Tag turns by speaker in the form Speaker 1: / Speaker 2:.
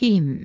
Speaker 1: him